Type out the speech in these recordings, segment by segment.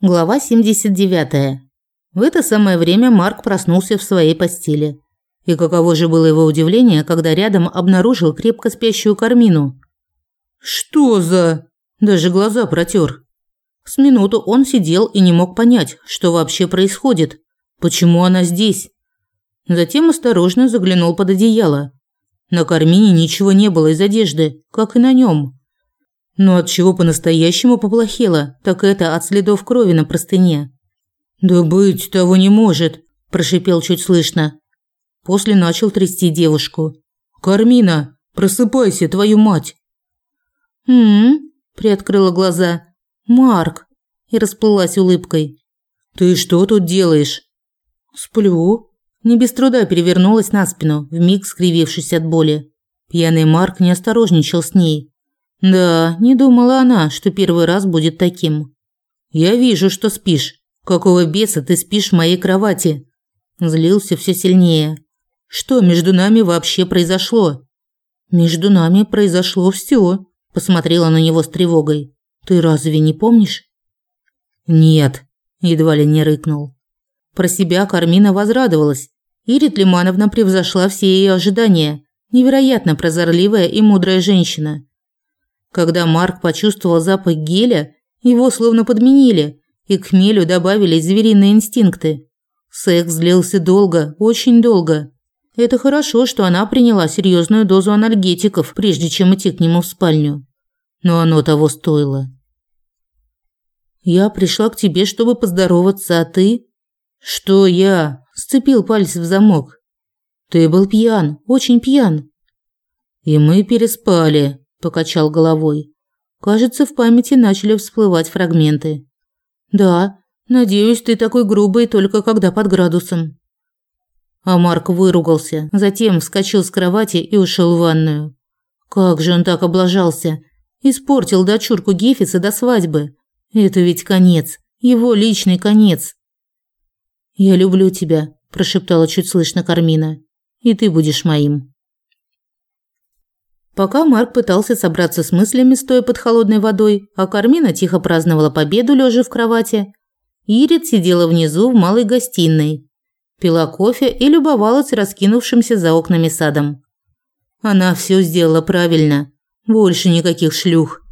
Глава 79. В это самое время Марк проснулся в своей постели. И каково же было его удивление, когда рядом обнаружил крепко спящую Кармину. «Что за...» Даже глаза протер. С минуту он сидел и не мог понять, что вообще происходит. Почему она здесь? Затем осторожно заглянул под одеяло. На Кармине ничего не было из одежды, как и на нем. Но от чего по-настоящему поплохело, так это от следов крови на простыне. Да быть того не может, прошипел чуть слышно. После начал трясти девушку. Кармина, просыпайся, твою мать. Хм, приоткрыла глаза. Марк и расплылась улыбкой. Ты что тут делаешь? Сплю. Не без труда перевернулась на спину, вмиг скривившись от боли. Пьяный Марк не осторожничал с ней, да, не думала она, что первый раз будет таким. Я вижу, что спишь. Какого беса ты спишь в моей кровати? Злился все сильнее. Что между нами вообще произошло? Между нами произошло все. Посмотрела на него с тревогой. Ты разве не помнишь? Нет, едва ли не рыкнул. Про себя Кармина возрадовалась. Ирит Лимановна превзошла все ее ожидания. Невероятно прозорливая и мудрая женщина. Когда Марк почувствовал запах геля, его словно подменили, и к хмелю добавились звериные инстинкты. Секс длился долго, очень долго. Это хорошо, что она приняла серьезную дозу анальгетиков, прежде чем идти к нему в спальню. Но оно того стоило. Я пришла к тебе, чтобы поздороваться, а ты? Что я? Сцепил пальцы в замок. Ты был пьян, очень пьян. И мы переспали, покачал головой. Кажется, в памяти начали всплывать фрагменты. Да, надеюсь, ты такой грубый только когда под градусом. А Марк выругался, затем вскочил с кровати и ушел в ванную. Как же он так облажался? Испортил дочурку Гефиса до свадьбы. Это ведь конец, его личный конец. Я люблю тебя, прошептала чуть слышно Кармина. И ты будешь моим. Пока Марк пытался собраться с мыслями, стоя под холодной водой, а Кармина тихо праздновала победу, лежа в кровати, Ирит сидела внизу в малой гостиной, пила кофе и любовалась раскинувшимся за окнами садом. Она все сделала правильно. Больше никаких шлюх,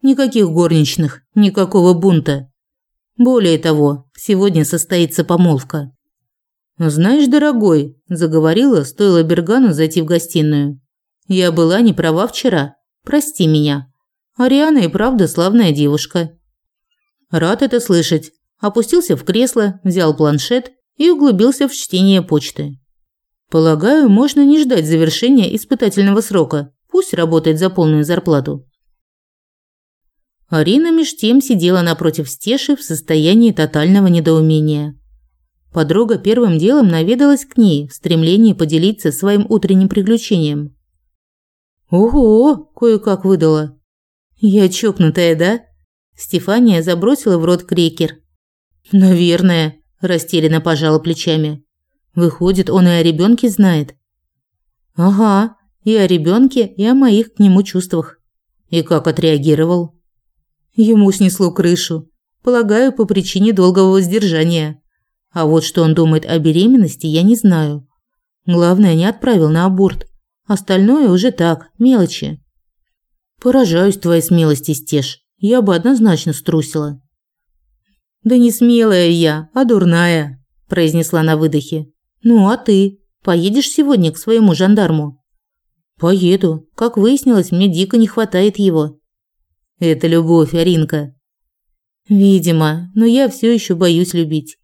никаких горничных, никакого бунта. Более того, сегодня состоится помолвка. «Знаешь, дорогой», – заговорила, стоило Бергану зайти в гостиную. Я была не права вчера. Прости меня. Ариана и правда славная девушка. Рад это слышать. Опустился в кресло, взял планшет и углубился в чтение почты. Полагаю, можно не ждать завершения испытательного срока. Пусть работает за полную зарплату. Арина меж тем сидела напротив Стеши в состоянии тотального недоумения. Подруга первым делом наведалась к ней в стремлении поделиться своим утренним приключением. Ого, кое-как выдала. Я чокнутая, да? Стефания забросила в рот крекер. Наверное, растерянно пожала плечами. Выходит, он и о ребенке знает. Ага, и о ребенке, и о моих к нему чувствах. И как отреагировал? Ему снесло крышу. Полагаю, по причине долгого воздержания. А вот что он думает о беременности, я не знаю. Главное, не отправил на аборт. Остальное уже так, мелочи. Поражаюсь твоей смелости, Стеж. Я бы однозначно струсила. Да не смелая я, а дурная, произнесла на выдохе. Ну, а ты поедешь сегодня к своему жандарму? Поеду. Как выяснилось, мне дико не хватает его. Это любовь, Аринка. Видимо, но я все еще боюсь любить.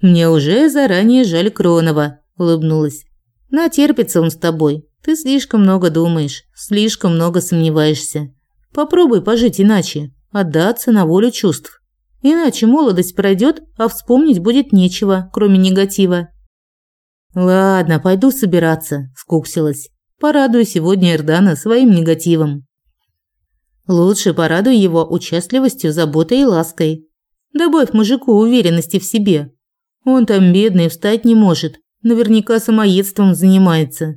Мне уже заранее жаль Кронова, улыбнулась. Натерпится он с тобой. Ты слишком много думаешь, слишком много сомневаешься. Попробуй пожить иначе, отдаться на волю чувств. Иначе молодость пройдет, а вспомнить будет нечего, кроме негатива. Ладно, пойду собираться, скуксилась. Порадую сегодня Эрдана своим негативом. Лучше порадуй его участливостью, заботой и лаской. Добавь мужику уверенности в себе. Он там бедный, встать не может. Наверняка самоедством занимается.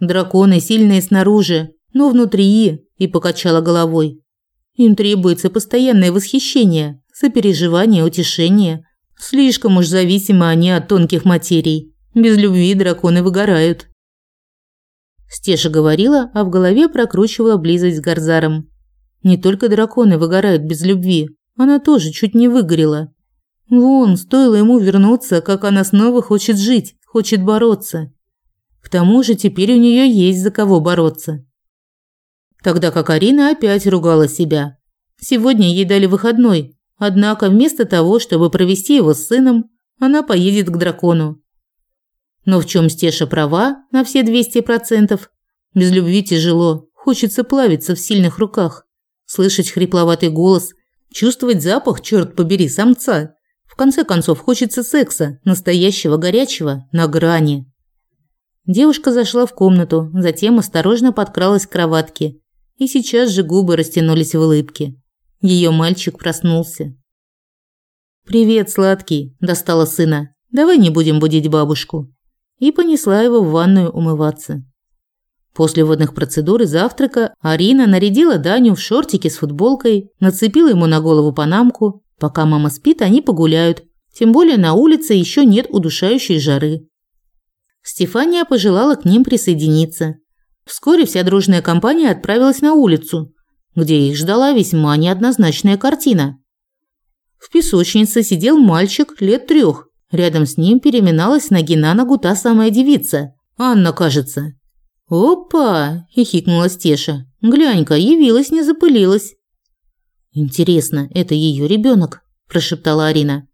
Драконы сильные снаружи, но внутри, и покачала головой. Им требуется постоянное восхищение, сопереживание, утешение. Слишком уж зависимы они от тонких материй. Без любви драконы выгорают. Стеша говорила, а в голове прокручивала близость с Гарзаром. Не только драконы выгорают без любви, она тоже чуть не выгорела. Вон, стоило ему вернуться, как она снова хочет жить, хочет бороться. К тому же теперь у нее есть за кого бороться. Тогда как Арина опять ругала себя. Сегодня ей дали выходной, однако вместо того, чтобы провести его с сыном, она поедет к дракону. Но в чем Стеша права на все 200%? Без любви тяжело, хочется плавиться в сильных руках, слышать хрипловатый голос, чувствовать запах, черт побери, самца. В конце концов, хочется секса, настоящего горячего, на грани. Девушка зашла в комнату, затем осторожно подкралась к кроватке и сейчас же губы растянулись в улыбке. Ее мальчик проснулся. «Привет, сладкий», – достала сына. «Давай не будем будить бабушку». И понесла его в ванную умываться. После водных процедур и завтрака Арина нарядила Даню в шортики с футболкой, нацепила ему на голову панамку. Пока мама спит, они погуляют. Тем более на улице еще нет удушающей жары. Стефания пожелала к ним присоединиться. Вскоре вся дружная компания отправилась на улицу, где их ждала весьма неоднозначная картина. В песочнице сидел мальчик лет трех. Рядом с ним переминалась ноги на ногу та самая девица. Анна, кажется. «Опа!» – хихикнула Стеша. «Глянь-ка, явилась, не запылилась». «Интересно, это ее ребенок?» – прошептала Арина.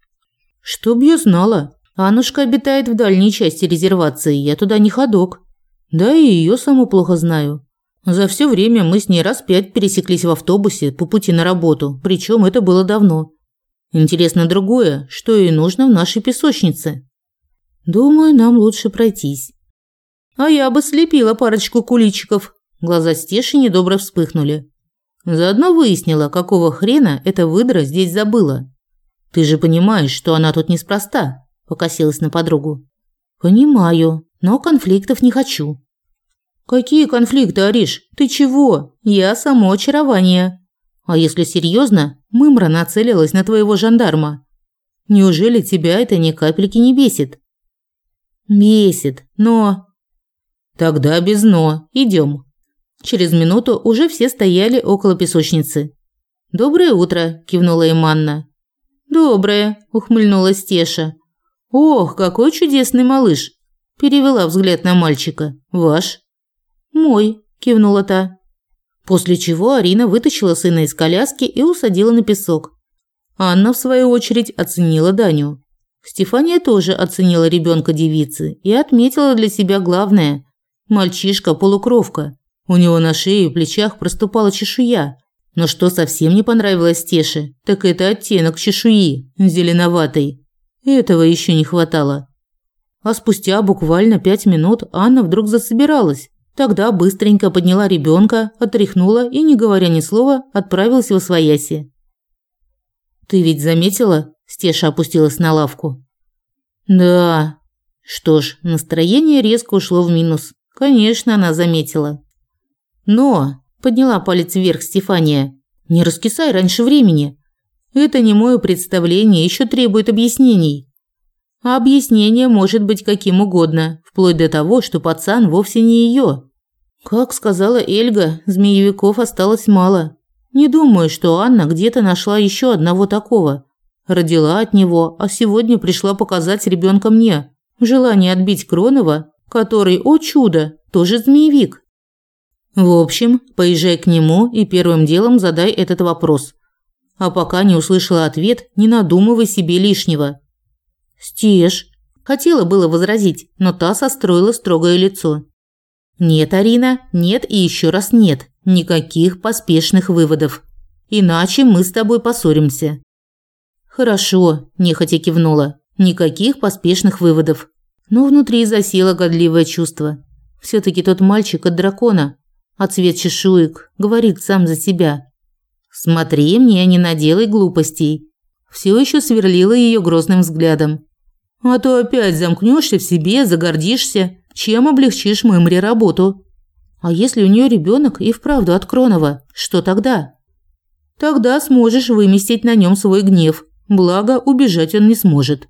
«Чтоб я знала. Аннушка обитает в дальней части резервации, я туда не ходок. Да и ее саму плохо знаю. За все время мы с ней раз пять пересеклись в автобусе по пути на работу, причем это было давно. Интересно другое, что ей нужно в нашей песочнице. Думаю, нам лучше пройтись. А я бы слепила парочку куличиков. Глаза Стеши недобро вспыхнули. Заодно выяснила, какого хрена эта выдра здесь забыла. Ты же понимаешь, что она тут неспроста, покосилась на подругу. Понимаю, но конфликтов не хочу. Какие конфликты, Ариш? Ты чего? Я само очарование. А если серьезно, Мымра нацелилась на твоего жандарма. Неужели тебя это ни капельки не бесит? Бесит, но... Тогда без «но». Идем. Через минуту уже все стояли около песочницы. «Доброе утро», – кивнула им Анна. «Доброе», – ухмыльнулась Теша. «Ох, какой чудесный малыш!» – перевела взгляд на мальчика. «Ваш?» «Мой», – кивнула та. После чего Арина вытащила сына из коляски и усадила на песок. Анна, в свою очередь, оценила Даню. Стефания тоже оценила ребенка девицы и отметила для себя главное – мальчишка-полукровка. У него на шее и плечах проступала чешуя. Но что совсем не понравилось Теше, так это оттенок чешуи, зеленоватый. Этого еще не хватало. А спустя буквально пять минут Анна вдруг засобиралась. Тогда быстренько подняла ребенка, отряхнула и, не говоря ни слова, отправилась в освояси. «Ты ведь заметила?» – Стеша опустилась на лавку. «Да». Что ж, настроение резко ушло в минус. Конечно, она заметила. «Но», – подняла палец вверх Стефания, – «не раскисай раньше времени. Это не мое представление, еще требует объяснений». А объяснение может быть каким угодно, вплоть до того, что пацан вовсе не ее. Как сказала Эльга, змеевиков осталось мало. Не думаю, что Анна где-то нашла еще одного такого. Родила от него, а сегодня пришла показать ребенка мне. Желание отбить Кронова, который, о чудо, тоже змеевик. В общем, поезжай к нему и первым делом задай этот вопрос. А пока не услышала ответ, не надумывай себе лишнего. «Стеж!» Хотела было возразить, но та состроила строгое лицо. «Нет, Арина, нет и еще раз нет. Никаких поспешных выводов. Иначе мы с тобой поссоримся». «Хорошо», – нехотя кивнула. «Никаких поспешных выводов». Но внутри засело годливое чувство. все таки тот мальчик от дракона, а цвет чешуек говорит сам за себя. «Смотри мне, не наделай глупостей». Все еще сверлила ее грозным взглядом. А то опять замкнешься в себе, загордишься, чем облегчишь Мымре работу. А если у нее ребенок и вправду от Кронова, что тогда? Тогда сможешь выместить на нем свой гнев. Благо, убежать он не сможет.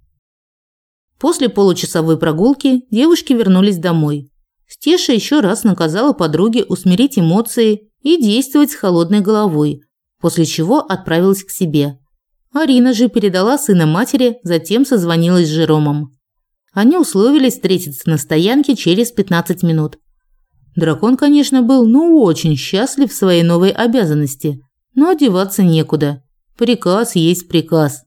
После получасовой прогулки девушки вернулись домой. Стеша еще раз наказала подруге усмирить эмоции и действовать с холодной головой, после чего отправилась к себе. Арина же передала сына матери, затем созвонилась с Жеромом. Они условились встретиться на стоянке через 15 минут. Дракон, конечно, был ну очень счастлив в своей новой обязанности, но одеваться некуда. Приказ есть приказ.